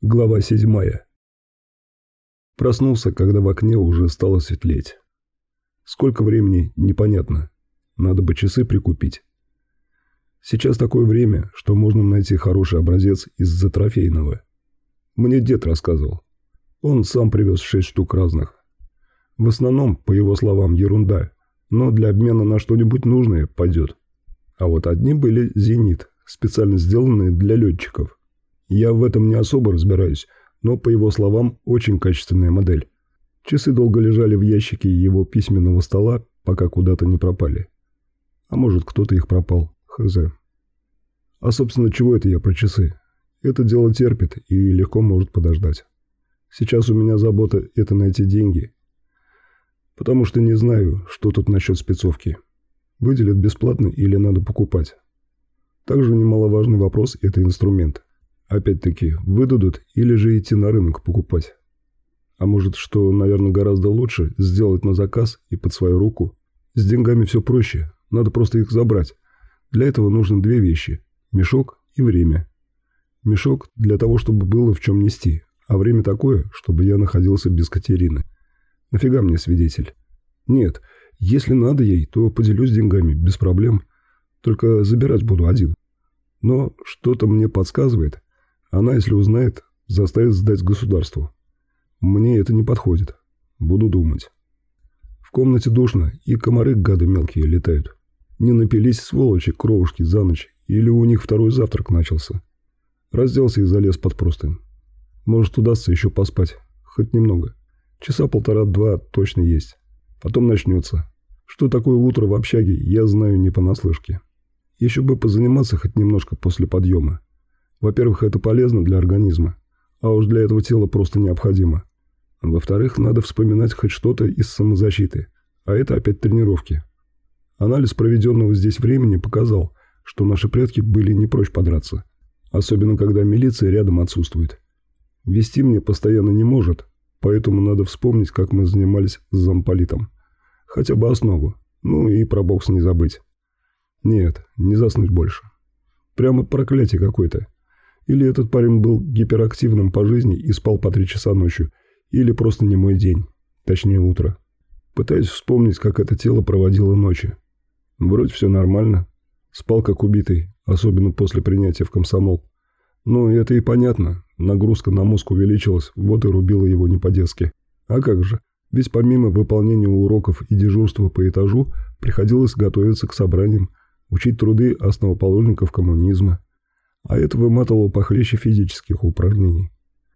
Глава седьмая. Проснулся, когда в окне уже стало светлеть. Сколько времени, непонятно. Надо бы часы прикупить. Сейчас такое время, что можно найти хороший образец из-за трофейного. Мне дед рассказывал. Он сам привез шесть штук разных. В основном, по его словам, ерунда, но для обмена на что-нибудь нужное пойдет. А вот одни были «Зенит», специально сделанные для летчиков. Я в этом не особо разбираюсь, но, по его словам, очень качественная модель. Часы долго лежали в ящике его письменного стола, пока куда-то не пропали. А может, кто-то их пропал. Хз. А, собственно, чего это я про часы? Это дело терпит и легко может подождать. Сейчас у меня забота – это найти деньги. Потому что не знаю, что тут насчет спецовки. Выделят бесплатно или надо покупать. Также немаловажный вопрос – это инструмент – Опять-таки, выдадут или же идти на рынок покупать. А может, что, наверное, гораздо лучше, сделать на заказ и под свою руку. С деньгами все проще, надо просто их забрать. Для этого нужно две вещи – мешок и время. Мешок для того, чтобы было в чем нести, а время такое, чтобы я находился без Катерины. Нафига мне свидетель? Нет, если надо ей, то поделюсь деньгами, без проблем. Только забирать буду один. Но что-то мне подсказывает – она, если узнает, заставит сдать государству. Мне это не подходит. Буду думать. В комнате душно, и комары гады мелкие летают. Не напились сволочи кровушки за ночь, или у них второй завтрак начался. Разделся и залез под простынь. Может, удастся еще поспать. Хоть немного. Часа полтора-два точно есть. Потом начнется. Что такое утро в общаге, я знаю не понаслышке. Еще бы позаниматься хоть немножко после подъема. Во-первых, это полезно для организма, а уж для этого тела просто необходимо. Во-вторых, надо вспоминать хоть что-то из самозащиты, а это опять тренировки. Анализ проведенного здесь времени показал, что наши предки были не прочь подраться, особенно когда милиция рядом отсутствует. Вести мне постоянно не может, поэтому надо вспомнить, как мы занимались с замполитом. Хотя бы основу, ну и про бокс не забыть. Нет, не заснуть больше. Прямо проклятие какое-то. Или этот парень был гиперактивным по жизни и спал по три часа ночью, или просто не мой день, точнее утро. Пытаюсь вспомнить, как это тело проводило ночи. Вроде все нормально. Спал как убитый, особенно после принятия в комсомол. Ну, это и понятно. Нагрузка на мозг увеличилась, вот и рубила его не по-детски. А как же? Ведь помимо выполнения уроков и дежурства по этажу, приходилось готовиться к собраниям, учить труды основоположников коммунизма, а это выматывало похлеще физических упражнений.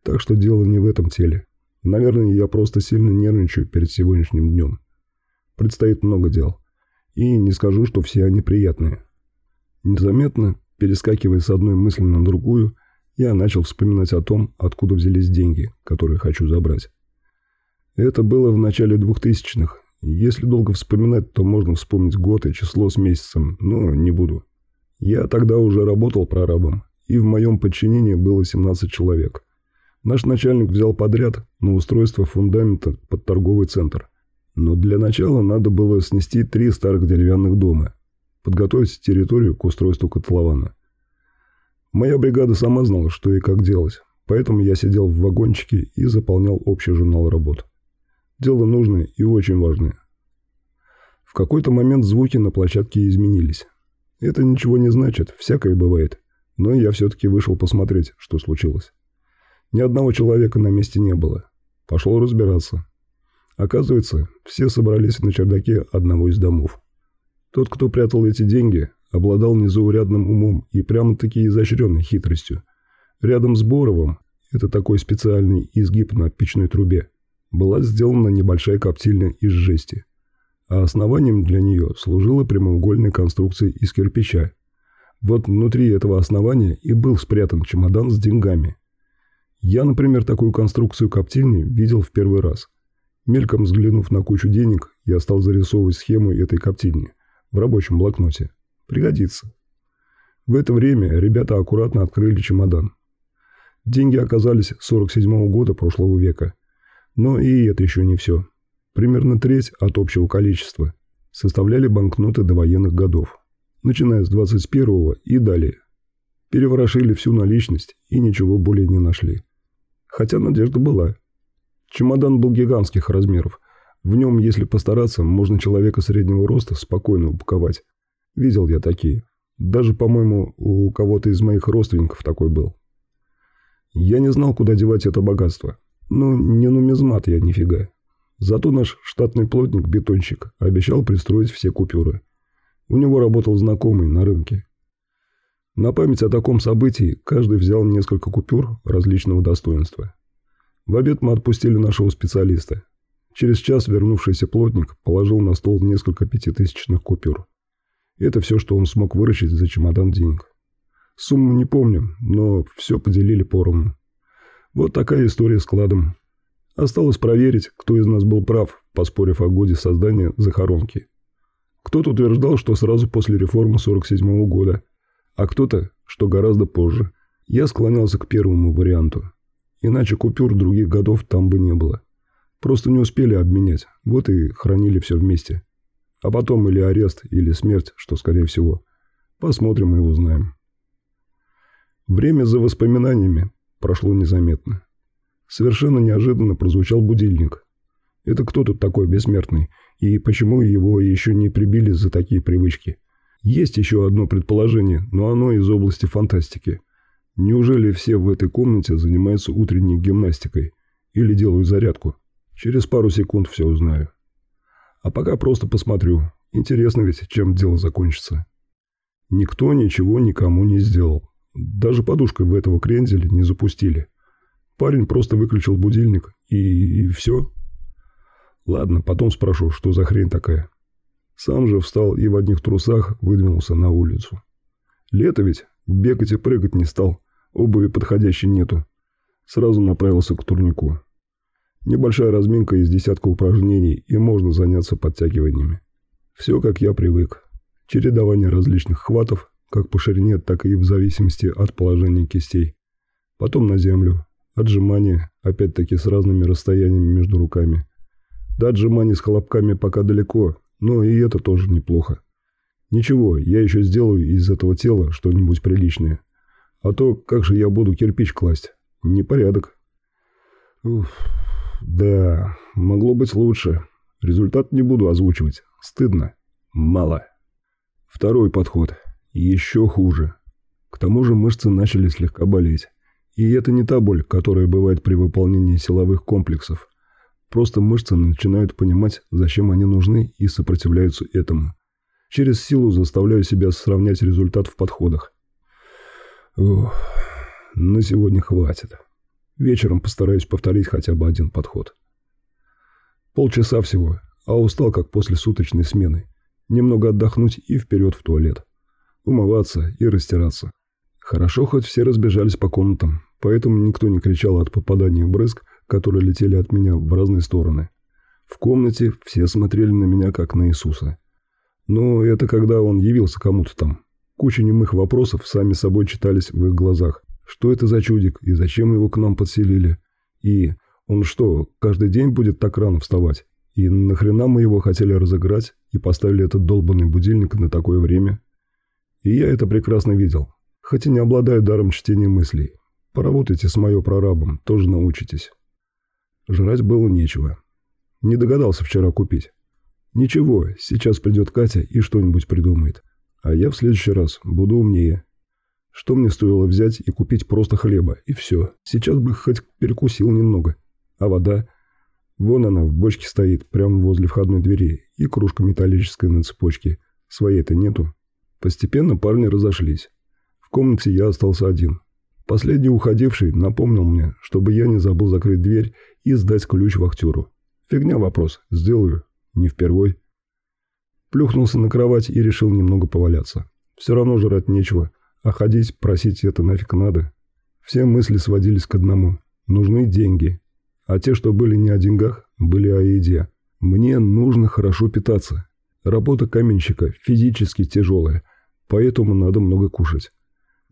Так что дело не в этом теле. Наверное, я просто сильно нервничаю перед сегодняшним днем. Предстоит много дел. И не скажу, что все они приятные. Незаметно, перескакивая с одной мысли на другую, я начал вспоминать о том, откуда взялись деньги, которые хочу забрать. Это было в начале двухтысячных. Если долго вспоминать, то можно вспомнить год и число с месяцем, но не буду. Я тогда уже работал прорабом, и в моем подчинении было 17 человек. Наш начальник взял подряд на устройство фундамента под торговый центр. Но для начала надо было снести три старых деревянных дома, подготовить территорию к устройству котлована. Моя бригада сама знала, что и как делать, поэтому я сидел в вагончике и заполнял общий журнал работ. Дело нужное и очень важное. В какой-то момент звуки на площадке изменились. Это ничего не значит, всякое бывает. Но я все-таки вышел посмотреть, что случилось. Ни одного человека на месте не было. Пошел разбираться. Оказывается, все собрались на чердаке одного из домов. Тот, кто прятал эти деньги, обладал незаурядным умом и прямо-таки изощренной хитростью. Рядом с Боровым, это такой специальный изгиб на печной трубе, была сделана небольшая коптильня из жести – а основанием для нее служила прямоугольная конструкция из кирпича. Вот внутри этого основания и был спрятан чемодан с деньгами. Я, например, такую конструкцию коптильни видел в первый раз. Мельком взглянув на кучу денег, я стал зарисовывать схему этой коптильни в рабочем блокноте. Пригодится. В это время ребята аккуратно открыли чемодан. Деньги оказались 47-го года прошлого века. Но и это еще не все. Примерно треть от общего количества составляли банкноты до военных годов, начиная с 21-го и далее. Переворошили всю наличность и ничего более не нашли. Хотя надежда была. Чемодан был гигантских размеров. В нем, если постараться, можно человека среднего роста спокойно упаковать. Видел я такие. Даже, по-моему, у кого-то из моих родственников такой был. Я не знал, куда девать это богатство. Ну, не нумизмат я нифига. Зато наш штатный плотник-бетонщик обещал пристроить все купюры. У него работал знакомый на рынке. На память о таком событии каждый взял несколько купюр различного достоинства. В обед мы отпустили нашего специалиста. Через час вернувшийся плотник положил на стол несколько пятитысячных купюр. Это все, что он смог выручить за чемодан денег. Сумму не помню, но все поделили поровну. Вот такая история с кладом. Осталось проверить, кто из нас был прав, поспорив о годе создания захоронки. Кто-то утверждал, что сразу после реформы 47 -го года, а кто-то, что гораздо позже. Я склонялся к первому варианту. Иначе купюр других годов там бы не было. Просто не успели обменять, вот и хранили все вместе. А потом или арест, или смерть, что скорее всего. Посмотрим и узнаем. Время за воспоминаниями прошло незаметно. Совершенно неожиданно прозвучал будильник. Это кто тут такой бессмертный, и почему его еще не прибили за такие привычки? Есть еще одно предположение, но оно из области фантастики – Неужели все в этой комнате занимаются утренней гимнастикой или делают зарядку? Через пару секунд все узнаю. А пока просто посмотрю. Интересно ведь, чем дело закончится. Никто ничего никому не сделал. Даже подушкой в этого кренделя не запустили. Парень просто выключил будильник и, и все. Ладно, потом спрошу, что за хрень такая. Сам же встал и в одних трусах выдвинулся на улицу. Лето ведь, бегать и прыгать не стал. Обуви подходящей нету. Сразу направился к турнику. Небольшая разминка из десятка упражнений, и можно заняться подтягиваниями. Все, как я привык. Чередование различных хватов, как по ширине, так и в зависимости от положения кистей. Потом на землю. Отжимания, опять-таки с разными расстояниями между руками. До отжиманий с хлопками пока далеко, но и это тоже неплохо. Ничего, я еще сделаю из этого тела что-нибудь приличное. А то как же я буду кирпич класть? Непорядок. Уф, да, могло быть лучше. Результат не буду озвучивать. Стыдно. Мало. Второй подход. Еще хуже. К тому же мышцы начали слегка болеть. И это не та боль, которая бывает при выполнении силовых комплексов. Просто мышцы начинают понимать, зачем они нужны и сопротивляются этому. Через силу заставляю себя сравнять результат в подходах. Ух, на сегодня хватит. Вечером постараюсь повторить хотя бы один подход. Полчаса всего, а устал как после суточной смены. Немного отдохнуть и вперед в туалет. Умываться и растираться. Хорошо, хоть все разбежались по комнатам, поэтому никто не кричал от попадания брызг, которые летели от меня в разные стороны. В комнате все смотрели на меня, как на Иисуса. Но это когда он явился кому-то там. Куча немых вопросов сами собой читались в их глазах. Что это за чудик и зачем его к нам подселили? И он что, каждый день будет так рано вставать? И нахрена мы его хотели разыграть и поставили этот долбанный будильник на такое время? И я это прекрасно видел. Хотя не обладаю даром чтения мыслей. Поработайте с моё прорабом, тоже научитесь. Жрать было нечего. Не догадался вчера купить. Ничего, сейчас придет Катя и что-нибудь придумает. А я в следующий раз буду умнее. Что мне стоило взять и купить просто хлеба, и все. Сейчас бы хоть перекусил немного. А вода? Вон она в бочке стоит, прямо возле входной двери, и кружка металлическая на цепочке. Своей-то нету. Постепенно парни разошлись. Комнате я остался один. Последний уходивший напомнил мне, чтобы я не забыл закрыть дверь и сдать ключ вахтеру. Фигня вопрос, сделаю, не впервой. Плюхнулся на кровать и решил немного поваляться. Все равно жрать нечего, а ходить, просить это нафиг надо. Все мысли сводились к одному. Нужны деньги. А те, что были не о деньгах, были о еде. Мне нужно хорошо питаться. Работа каменщика физически тяжелая, поэтому надо много кушать.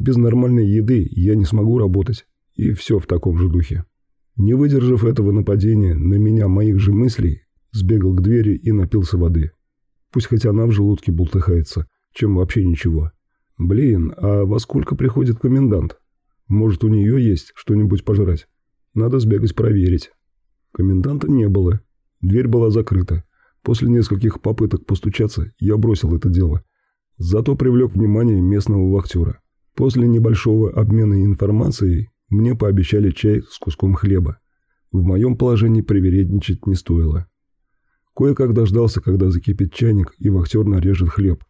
Без нормальной еды я не смогу работать. И все в таком же духе. Не выдержав этого нападения на меня моих же мыслей, сбегал к двери и напился воды. Пусть хоть она в желудке бултыхается, чем вообще ничего. Блин, а во сколько приходит комендант? Может, у нее есть что-нибудь пожрать? Надо сбегать проверить. Коменданта не было. Дверь была закрыта. После нескольких попыток постучаться я бросил это дело. Зато привлек внимание местного вахтера. После небольшого обмена информацией мне пообещали чай с куском хлеба. В моем положении привередничать не стоило. Кое-как дождался, когда закипит чайник и вахтер нарежет хлеб,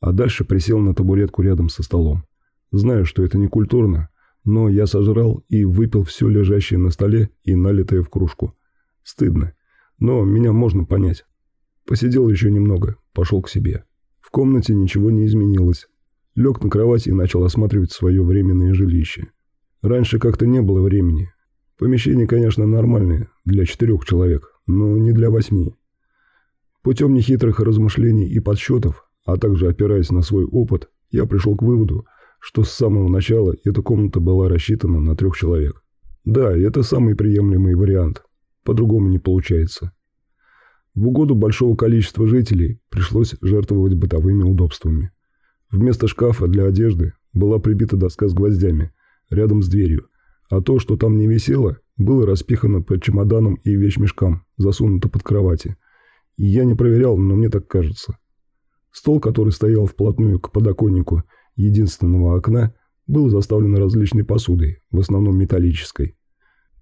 а дальше присел на табуретку рядом со столом. Знаю, что это не культурно, но я сожрал и выпил все лежащее на столе и налитое в кружку. Стыдно, но меня можно понять. Посидел еще немного, пошел к себе. В комнате ничего не изменилось. Лег на кровать и начал осматривать свое временное жилище. Раньше как-то не было времени. Помещение, конечно, нормальное для четырех человек, но не для восьми. Путем нехитрых размышлений и подсчетов, а также опираясь на свой опыт, я пришел к выводу, что с самого начала эта комната была рассчитана на трех человек. Да, это самый приемлемый вариант. По-другому не получается. В угоду большого количества жителей пришлось жертвовать бытовыми удобствами. Вместо шкафа для одежды была прибита доска с гвоздями рядом с дверью, а то, что там не висело, было распихано по чемоданам и вещмешкам, засунуто под кровати. Я не проверял, но мне так кажется. Стол, который стоял вплотную к подоконнику единственного окна, был заставлен различной посудой, в основном металлической.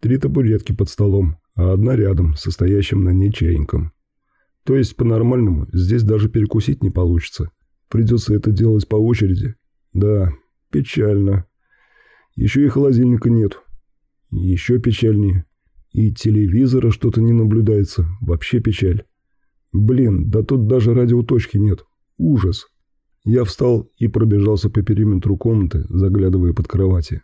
Три табуретки под столом, а одна рядом, состоящим на ней чайником. То есть, по-нормальному, здесь даже перекусить не получится. Придется это делать по очереди. Да, печально. Еще и холодильника нет. Еще печальнее. И телевизора что-то не наблюдается. Вообще печаль. Блин, да тут даже радиоточки нет. Ужас. Я встал и пробежался по периметру комнаты, заглядывая под кровати.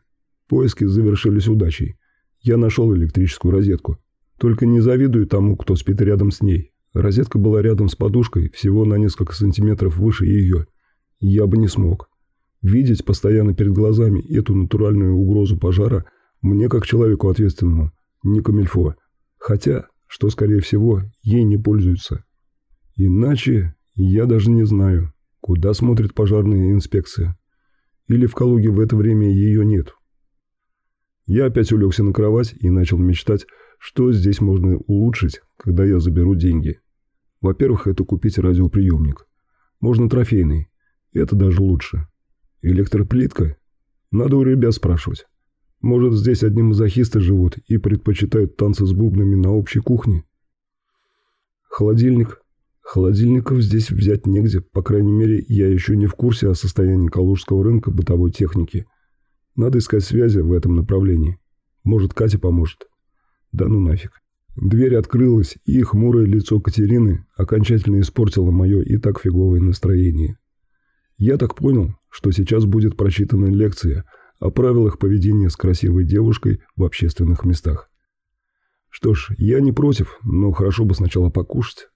Поиски завершились удачей. Я нашел электрическую розетку. Только не завидую тому, кто спит рядом с ней. Розетка была рядом с подушкой, всего на несколько сантиметров выше ее. Я бы не смог. Видеть постоянно перед глазами эту натуральную угрозу пожара мне, как человеку ответственному, не камильфо. Хотя, что скорее всего, ей не пользуются. Иначе я даже не знаю. Куда смотрит пожарная инспекция? Или в Калуге в это время ее нет? Я опять улегся на кровать и начал мечтать, что здесь можно улучшить, когда я заберу деньги. Во-первых, это купить радиоприемник. Можно трофейный. Это даже лучше. Электроплитка? Надо у ребят спрашивать. Может, здесь одни мазохисты живут и предпочитают танцы с бубнами на общей кухне? Холодильник. Холодильников здесь взять негде, по крайней мере, я еще не в курсе о состоянии калужского рынка бытовой техники. Надо искать связи в этом направлении. Может, Катя поможет. Да ну нафиг. Дверь открылась, и хмурое лицо Катерины окончательно испортило мое и так фиговое настроение. Я так понял, что сейчас будет прочитана лекция о правилах поведения с красивой девушкой в общественных местах. Что ж, я не против, но хорошо бы сначала покушать.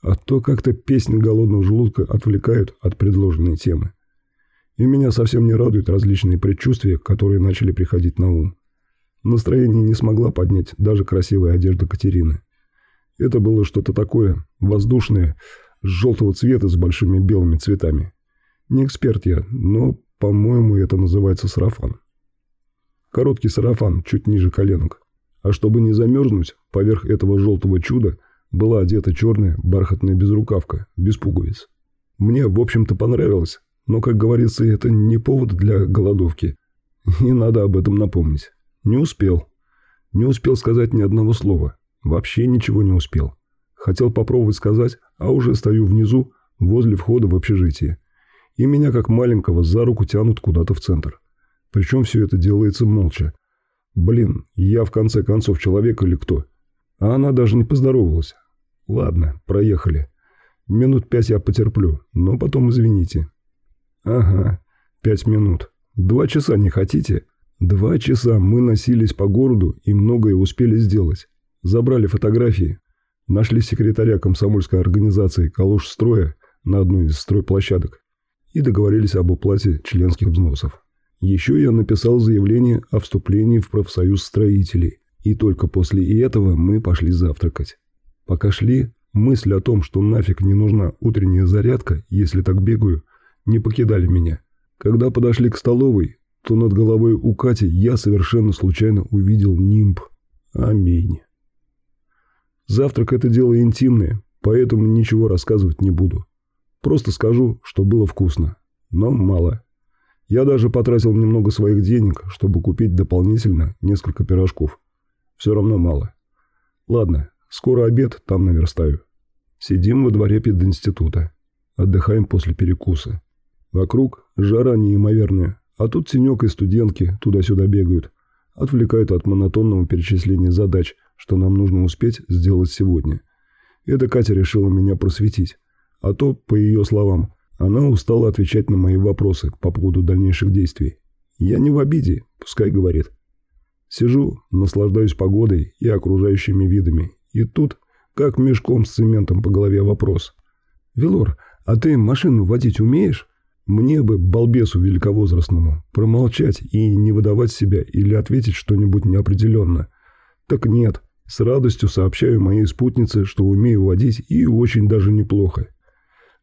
А то как-то песни голодного желудка отвлекают от предложенной темы. И меня совсем не радуют различные предчувствия, которые начали приходить на ум. Настроение не смогла поднять даже красивая одежда Катерины. Это было что-то такое, воздушное, с желтого цвета с большими белыми цветами. Не эксперт я, но, по-моему, это называется сарафан. Короткий сарафан, чуть ниже коленок. А чтобы не замерзнуть, поверх этого желтого чуда – была одета черная бархатная безрукавка, без пуговиц. Мне, в общем-то, понравилось, но, как говорится, это не повод для голодовки. И надо об этом напомнить. Не успел. Не успел сказать ни одного слова. Вообще ничего не успел. Хотел попробовать сказать, а уже стою внизу, возле входа в общежитие. И меня, как маленького, за руку тянут куда-то в центр. Причем все это делается молча. Блин, я в конце концов человек или кто? А она даже не поздоровалась. Ладно, проехали. Минут пять я потерплю, но потом извините. Ага, пять минут. Два часа не хотите? Два часа мы носились по городу и многое успели сделать. Забрали фотографии, нашли секретаря комсомольской организации «Калужстроя» на одной из стройплощадок и договорились об уплате членских взносов. Еще я написал заявление о вступлении в профсоюз строителей – и только после этого мы пошли завтракать. Пока шли, мысль о том, что нафиг не нужна утренняя зарядка, если так бегаю, не покидали меня. Когда подошли к столовой, то над головой у Кати я совершенно случайно увидел нимб. Аминь. Завтрак – это дело интимное, поэтому ничего рассказывать не буду. Просто скажу, что было вкусно, но мало. Я даже потратил немного своих денег, чтобы купить дополнительно несколько пирожков. Все равно мало. Ладно, скоро обед, там наверстаю. Сидим во дворе пединститута. Отдыхаем после перекуса. Вокруг жара неимоверная, а тут тенек и студентки туда-сюда бегают. Отвлекают от монотонного перечисления задач, что нам нужно успеть сделать сегодня. Это Катя решила меня просветить. А то, по ее словам, она устала отвечать на мои вопросы по поводу дальнейших действий. Я не в обиде, пускай говорит. Сижу, наслаждаюсь погодой и окружающими видами. И тут, как мешком с цементом по голове вопрос. «Велор, а ты машину водить умеешь?» Мне бы, балбесу великовозрастному, промолчать и не выдавать себя или ответить что-нибудь неопределенно. Так нет, с радостью сообщаю моей спутнице, что умею водить и очень даже неплохо.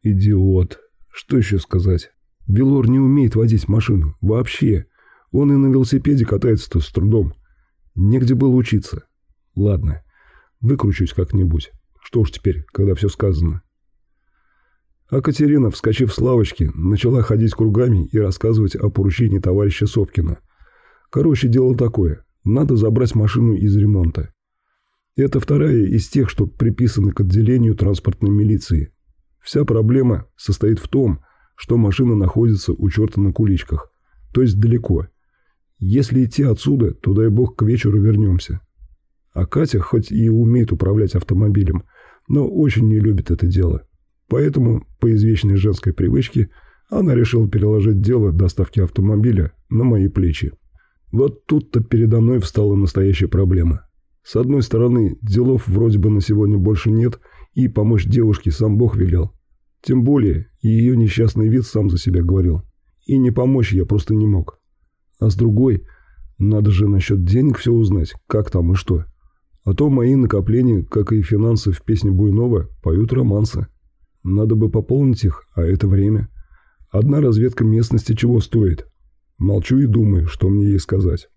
Идиот. Что еще сказать? Белор не умеет водить машину. Вообще. Он и на велосипеде катается-то с трудом. Негде было учиться. Ладно. Выкручусь как-нибудь. Что уж теперь, когда все сказано. А Катерина, вскочив с лавочки, начала ходить кругами и рассказывать о поручении товарища Сопкина. Короче, дело такое. Надо забрать машину из ремонта. Это вторая из тех, что приписаны к отделению транспортной милиции. Вся проблема состоит в том, что машина находится у черта на куличках, то есть далеко. Если идти отсюда, то дай бог к вечеру вернемся. А Катя хоть и умеет управлять автомобилем, но очень не любит это дело. Поэтому, по извечной женской привычке, она решила переложить дело доставки автомобиля на мои плечи. Вот тут-то передо мной встала настоящая проблема. С одной стороны, делов вроде бы на сегодня больше нет, и помочь девушке сам Бог велел. Тем более, ее несчастный вид сам за себя говорил. И не помочь я просто не мог. А с другой, надо же насчет денег все узнать, как там и что. А то мои накопления, как и финансы в песне Буйнова, поют романсы. Надо бы пополнить их, а это время. Одна разведка местности чего стоит? Молчу и думаю, что мне ей сказать.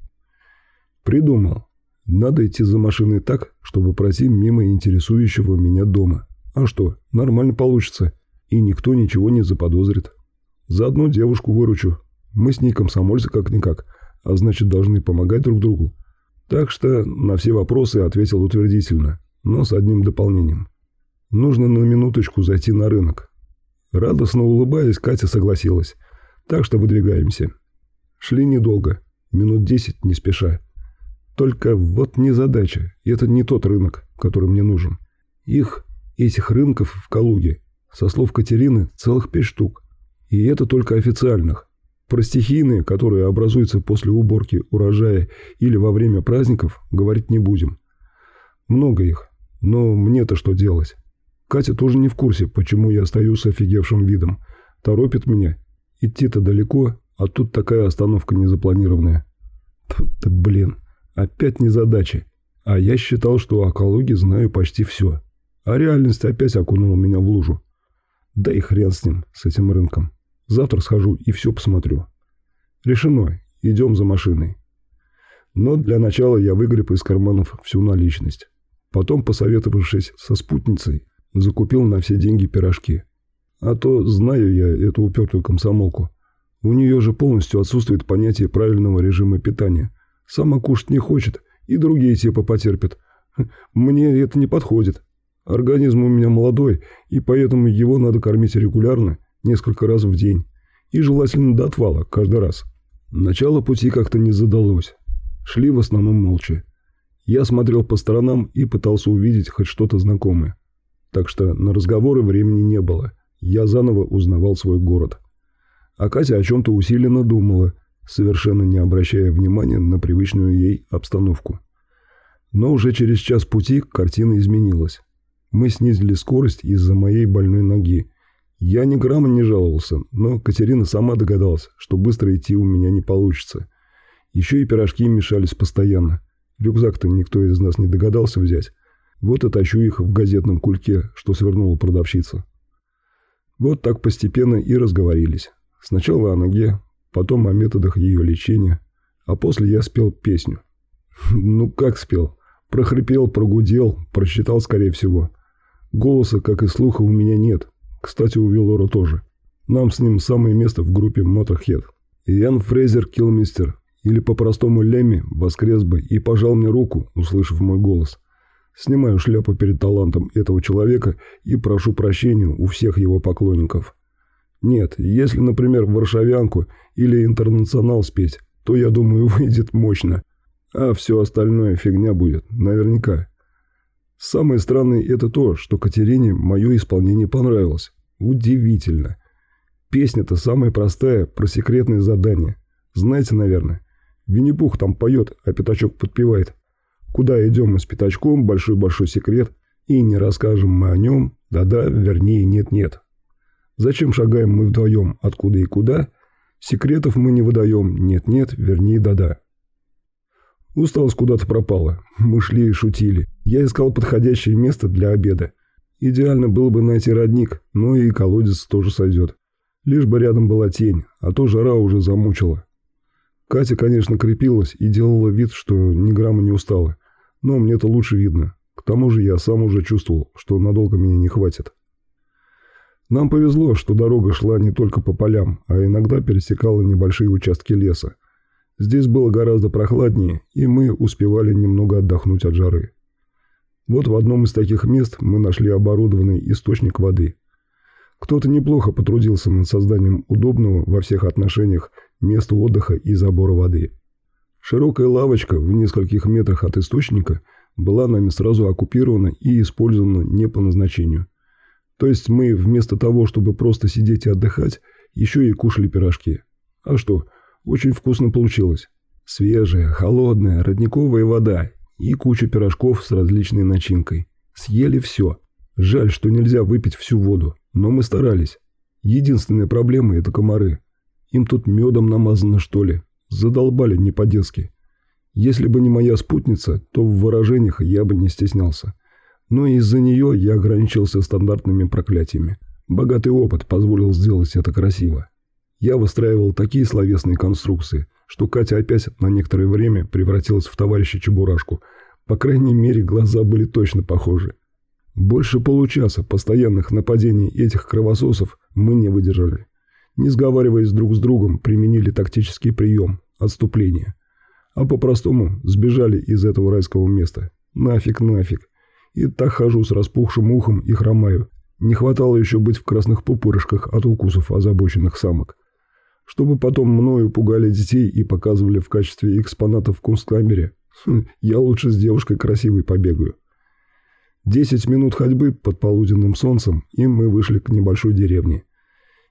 Придумал. Надо идти за машиной так, чтобы пройти мимо интересующего меня дома. А что, нормально получится. И никто ничего не заподозрит. Заодно девушку выручу. Мы с ней комсомольцы как-никак, а значит должны помогать друг другу. Так что на все вопросы ответил утвердительно, но с одним дополнением. Нужно на минуточку зайти на рынок. Радостно улыбаясь, Катя согласилась. Так что выдвигаемся. Шли недолго, минут десять не спеша. Только вот незадача, это не тот рынок, который мне нужен. Их, этих рынков в Калуге, со слов Катерины, целых пять штук. И это только официальных. Про стихийные, которые образуются после уборки урожая или во время праздников, говорить не будем. Много их, но мне-то что делать? Катя тоже не в курсе, почему я стою с офигевшим видом. Торопит меня. Идти-то далеко, а тут такая остановка незапланированная. Тут-то, блин, опять незадача. А я считал, что о Калуге знаю почти все. А реальность опять окунула меня в лужу. Да и хрен с ним, с этим рынком. Завтра схожу и все посмотрю. Решено, идем за машиной. Но для начала я выгреб из карманов всю наличность. Потом, посоветовавшись со спутницей, Закупил на все деньги пирожки. А то знаю я эту упертую комсомолку. У нее же полностью отсутствует понятие правильного режима питания. Сама кушать не хочет, и другие типа потерпят. Мне это не подходит. Организм у меня молодой, и поэтому его надо кормить регулярно, несколько раз в день. И желательно до отвала, каждый раз. Начало пути как-то не задалось. Шли в основном молча. Я смотрел по сторонам и пытался увидеть хоть что-то знакомое так что на разговоры времени не было. Я заново узнавал свой город. А Катя о чем-то усиленно думала, совершенно не обращая внимания на привычную ей обстановку. Но уже через час пути картина изменилась. Мы снизили скорость из-за моей больной ноги. Я ни грамма не жаловался, но Катерина сама догадалась, что быстро идти у меня не получится. Еще и пирожки мешались постоянно. Рюкзак-то никто из нас не догадался взять. Вот и тащу их в газетном кульке, что свернула продавщица. Вот так постепенно и разговорились. Сначала о ноге, потом о методах ее лечения, а после я спел песню. Ну как спел? Прохрипел, прогудел, просчитал скорее всего. Голоса, как и слуха, у меня нет. Кстати, у Вилора тоже. Нам с ним самое место в группе Motorhead. Ян Фрейзер Килмистер, или по-простому Лемми, воскрес бы и пожал мне руку, услышав мой голос. Снимаю шляпу перед талантом этого человека и прошу прощения у всех его поклонников. Нет, если, например, варшавянку или интернационал спеть, то, я думаю, выйдет мощно. А все остальное фигня будет, наверняка. Самое странное это то, что Катерине мое исполнение понравилось. Удивительно. Песня-то самая простая, про секретное задание. Знаете, наверное. Винни-Пух там поет, а Пятачок подпевает. Куда идем мы с Пятачком, большой-большой секрет. И не расскажем мы о нем, да-да, вернее, нет-нет. Зачем шагаем мы вдвоем, откуда и куда? Секретов мы не выдаем, нет-нет, вернее, да-да. Усталость куда-то пропала. Мы шли и шутили. Я искал подходящее место для обеда. Идеально было бы найти родник, но и колодец тоже сойдет. Лишь бы рядом была тень, а то жара уже замучила. Катя, конечно, крепилась и делала вид, что ни грамма не устала. Но мне-то лучше видно. К тому же я сам уже чувствовал, что надолго меня не хватит. Нам повезло, что дорога шла не только по полям, а иногда пересекала небольшие участки леса. Здесь было гораздо прохладнее, и мы успевали немного отдохнуть от жары. Вот в одном из таких мест мы нашли оборудованный источник воды. Кто-то неплохо потрудился над созданием удобного во всех отношениях места отдыха и забора воды. Широкая лавочка в нескольких метрах от источника была нами сразу оккупирована и использована не по назначению. То есть мы вместо того, чтобы просто сидеть и отдыхать, еще и кушали пирожки. А что – очень вкусно получилось. Свежая, холодная, родниковая вода и куча пирожков с различной начинкой. Съели все. Жаль, что нельзя выпить всю воду, но мы старались. Единственная проблема – это комары. Им тут медом намазано, что ли. Задолбали не по-детски. Если бы не моя спутница, то в выражениях я бы не стеснялся. Но из-за нее я ограничился стандартными проклятиями. Богатый опыт позволил сделать это красиво. Я выстраивал такие словесные конструкции, что Катя опять на некоторое время превратилась в товарища Чебурашку. По крайней мере, глаза были точно похожи. Больше получаса постоянных нападений этих кровососов мы не выдержали. Не сговариваясь друг с другом, применили тактический прием – отступление. А по-простому сбежали из этого райского места. Нафиг, нафиг. И так хожу с распухшим ухом и хромаю. Не хватало еще быть в красных пупырышках от укусов озабоченных самок чтобы потом мною пугали детей и показывали в качестве экспонатов в кунсткамере. Хм, я лучше с девушкой красивой побегаю. Десять минут ходьбы под полуденным солнцем, и мы вышли к небольшой деревне.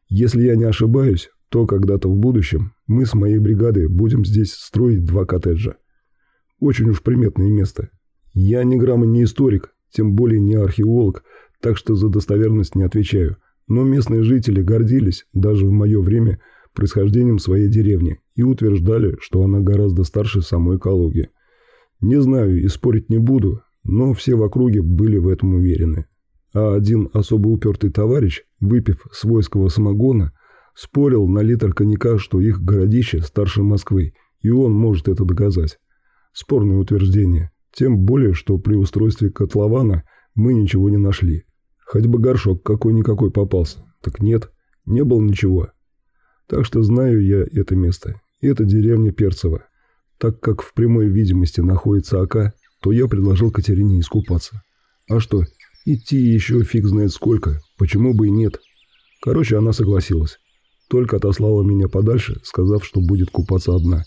Если я не ошибаюсь, то когда-то в будущем мы с моей бригадой будем здесь строить два коттеджа. Очень уж приметное место. Я ни грамма не историк, тем более не археолог, так что за достоверность не отвечаю. Но местные жители гордились, даже в мое время, происхождением своей деревни и утверждали, что она гораздо старше самой Калуги. Не знаю и спорить не буду, но все в округе были в этом уверены. А один особо упертый товарищ, выпив свойского самогона, спорил на литр коньяка, что их городище старше Москвы, и он может это доказать. Спорное утверждение. Тем более, что при устройстве котлована мы ничего не нашли. Хоть бы горшок какой-никакой попался. Так нет, не было ничего. Так что знаю я это место. Это деревня Перцево. Так как в прямой видимости находится Ака, то я предложил Катерине искупаться. А что, идти еще фиг знает сколько, почему бы и нет. Короче, она согласилась. Только отослала меня подальше, сказав, что будет купаться одна.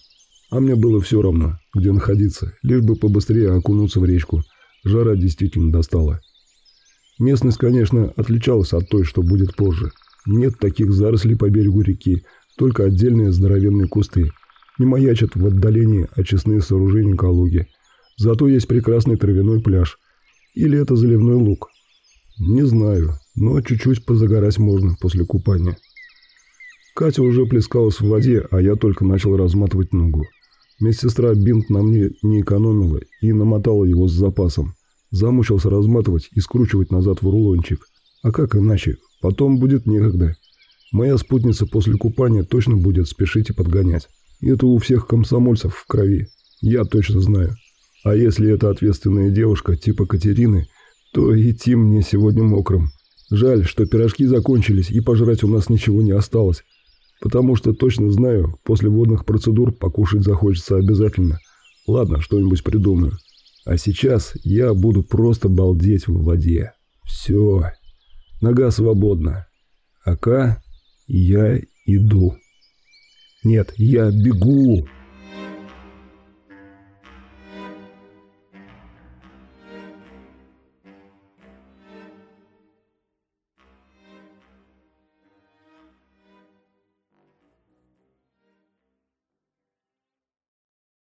А мне было все равно, где находиться, лишь бы побыстрее окунуться в речку. Жара действительно достала. Местность, конечно, отличалась от той, что будет позже. Нет таких зарослей по берегу реки, только отдельные здоровенные кусты. Не маячат в отдалении очистные сооружения Калуги. Зато есть прекрасный травяной пляж. Или это заливной луг. Не знаю, но чуть-чуть позагорать можно после купания. Катя уже плескалась в воде, а я только начал разматывать ногу. Медсестра бинт на мне не экономила и намотала его с запасом. Замучился разматывать и скручивать назад в рулончик. А как иначе? Потом будет некогда. Моя спутница после купания точно будет спешить и подгонять. Это у всех комсомольцев в крови. Я точно знаю. А если это ответственная девушка типа Катерины, то идти мне сегодня мокрым. Жаль, что пирожки закончились и пожрать у нас ничего не осталось. Потому что точно знаю, после водных процедур покушать захочется обязательно. Ладно, что-нибудь придумаю. А сейчас я буду просто балдеть в воде. Все. Нога свободна. Ака, я иду. Нет, я бегу.